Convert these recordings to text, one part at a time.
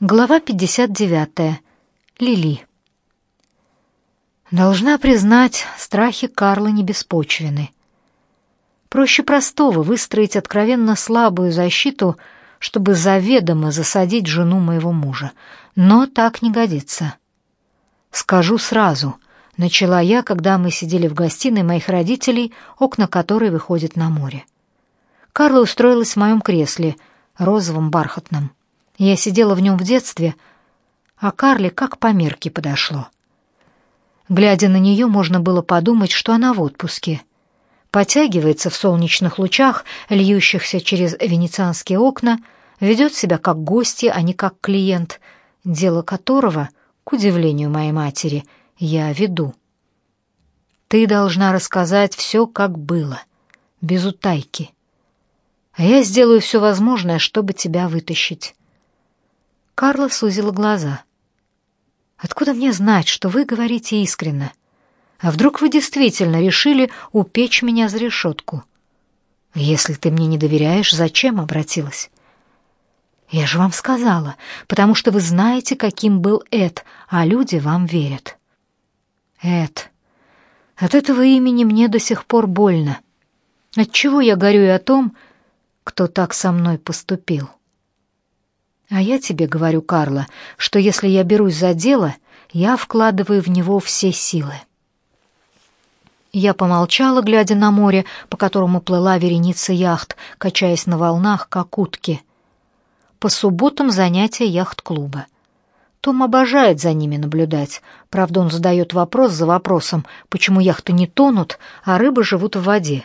Глава 59. Лили. Должна признать, страхи Карла не беспочвены. Проще простого выстроить откровенно слабую защиту, чтобы заведомо засадить жену моего мужа. Но так не годится. Скажу сразу, начала я, когда мы сидели в гостиной моих родителей, окна которой выходят на море. Карла устроилась в моем кресле, розовом бархатном. Я сидела в нем в детстве, а Карле как по мерке подошло. Глядя на нее, можно было подумать, что она в отпуске. Потягивается в солнечных лучах, льющихся через венецианские окна, ведет себя как гостья, а не как клиент, дело которого, к удивлению моей матери, я веду. Ты должна рассказать все, как было, без утайки. А я сделаю все возможное, чтобы тебя вытащить. Карла сузила глаза. «Откуда мне знать, что вы говорите искренне? А вдруг вы действительно решили упечь меня за решетку? Если ты мне не доверяешь, зачем обратилась?» «Я же вам сказала, потому что вы знаете, каким был Эд, а люди вам верят». «Эд. От этого имени мне до сих пор больно. Отчего я горюю о том, кто так со мной поступил?» А я тебе говорю, Карла, что если я берусь за дело, я вкладываю в него все силы. Я помолчала, глядя на море, по которому плыла вереница яхт, качаясь на волнах, как утки. По субботам занятия яхт-клуба. Том обожает за ними наблюдать. Правда, он задает вопрос за вопросом, почему яхты не тонут, а рыбы живут в воде.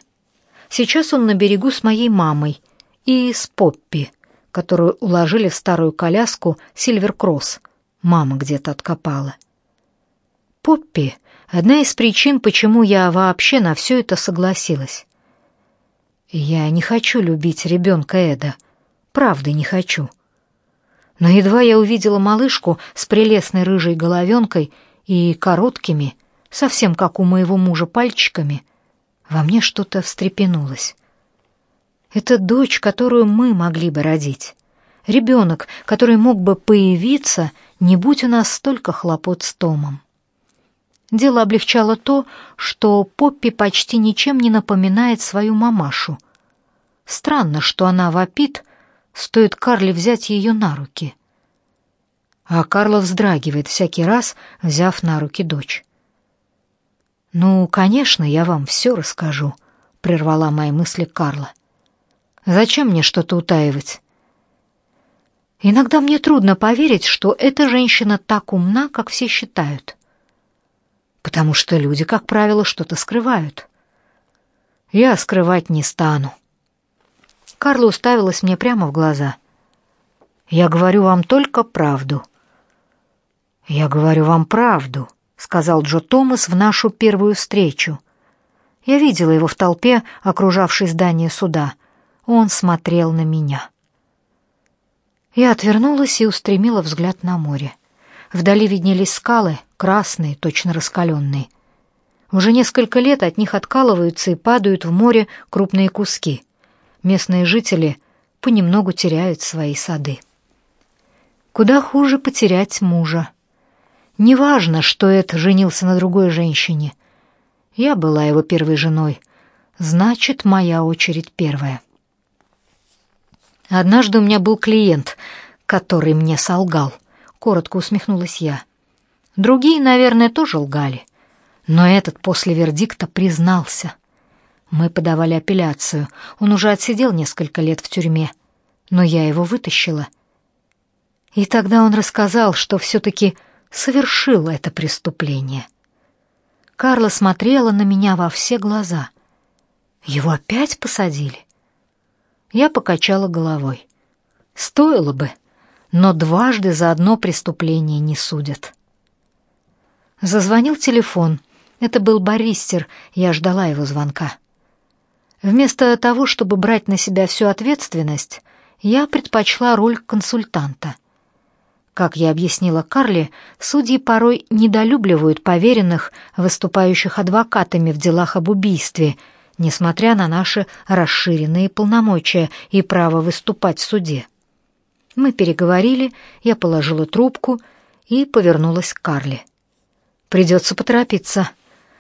Сейчас он на берегу с моей мамой и с Поппи — которую уложили в старую коляску Сильверкросс. Мама где-то откопала. Поппи — одна из причин, почему я вообще на все это согласилась. Я не хочу любить ребенка Эда. Правда, не хочу. Но едва я увидела малышку с прелестной рыжей головенкой и короткими, совсем как у моего мужа, пальчиками, во мне что-то встрепенулось. Это дочь, которую мы могли бы родить. Ребенок, который мог бы появиться, не будь у нас столько хлопот с Томом. Дело облегчало то, что Поппи почти ничем не напоминает свою мамашу. Странно, что она вопит, стоит Карле взять ее на руки. А Карла вздрагивает всякий раз, взяв на руки дочь. «Ну, конечно, я вам все расскажу», — прервала мои мысли Карла. Зачем мне что-то утаивать? Иногда мне трудно поверить, что эта женщина так умна, как все считают. Потому что люди, как правило, что-то скрывают. Я скрывать не стану. Карла уставилась мне прямо в глаза. Я говорю вам только правду. Я говорю вам правду, сказал Джо Томас в нашу первую встречу. Я видела его в толпе, окружавшей здание суда. Он смотрел на меня. Я отвернулась и устремила взгляд на море. Вдали виднелись скалы, красные, точно раскаленные. Уже несколько лет от них откалываются и падают в море крупные куски. Местные жители понемногу теряют свои сады. Куда хуже потерять мужа. Неважно, что Эд женился на другой женщине. Я была его первой женой. Значит, моя очередь первая. Однажды у меня был клиент, который мне солгал. Коротко усмехнулась я. Другие, наверное, тоже лгали. Но этот после вердикта признался. Мы подавали апелляцию. Он уже отсидел несколько лет в тюрьме. Но я его вытащила. И тогда он рассказал, что все-таки совершил это преступление. Карла смотрела на меня во все глаза. Его опять посадили? Я покачала головой. Стоило бы, но дважды за одно преступление не судят. Зазвонил телефон. Это был баристер, я ждала его звонка. Вместо того, чтобы брать на себя всю ответственность, я предпочла роль консультанта. Как я объяснила Карли, судьи порой недолюбливают поверенных, выступающих адвокатами в делах об убийстве – несмотря на наши расширенные полномочия и право выступать в суде. Мы переговорили, я положила трубку и повернулась к Карле. Придется поторопиться.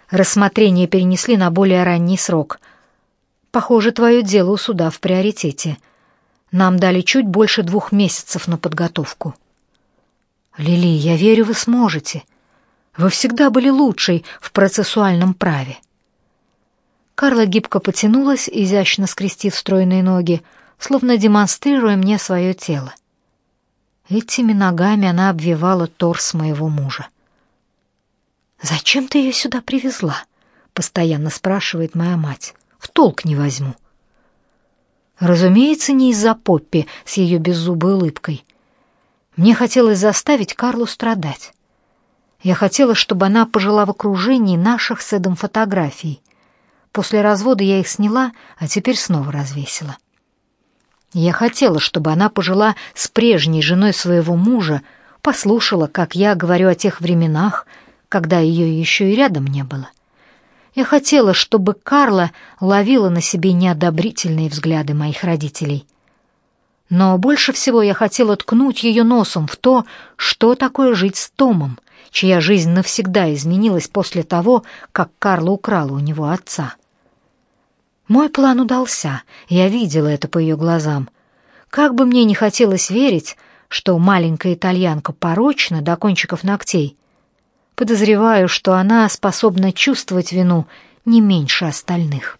Рассмотрение перенесли на более ранний срок. Похоже, твое дело у суда в приоритете. Нам дали чуть больше двух месяцев на подготовку. Лили, я верю, вы сможете. Вы всегда были лучшей в процессуальном праве. Карла гибко потянулась, изящно скрестив стройные ноги, словно демонстрируя мне свое тело. Этими ногами она обвивала торс моего мужа. «Зачем ты ее сюда привезла?» — постоянно спрашивает моя мать. «В толк не возьму». Разумеется, не из-за Поппи с ее беззубой улыбкой. Мне хотелось заставить Карлу страдать. Я хотела, чтобы она пожила в окружении наших с Эдом фотографий. После развода я их сняла, а теперь снова развесила. Я хотела, чтобы она пожила с прежней женой своего мужа, послушала, как я говорю о тех временах, когда ее еще и рядом не было. Я хотела, чтобы Карла ловила на себе неодобрительные взгляды моих родителей. Но больше всего я хотела ткнуть ее носом в то, что такое жить с Томом, чья жизнь навсегда изменилась после того, как Карла украла у него отца. Мой план удался, я видела это по ее глазам. Как бы мне не хотелось верить, что маленькая итальянка порочна до кончиков ногтей, Подозреваю, что она способна чувствовать вину не меньше остальных.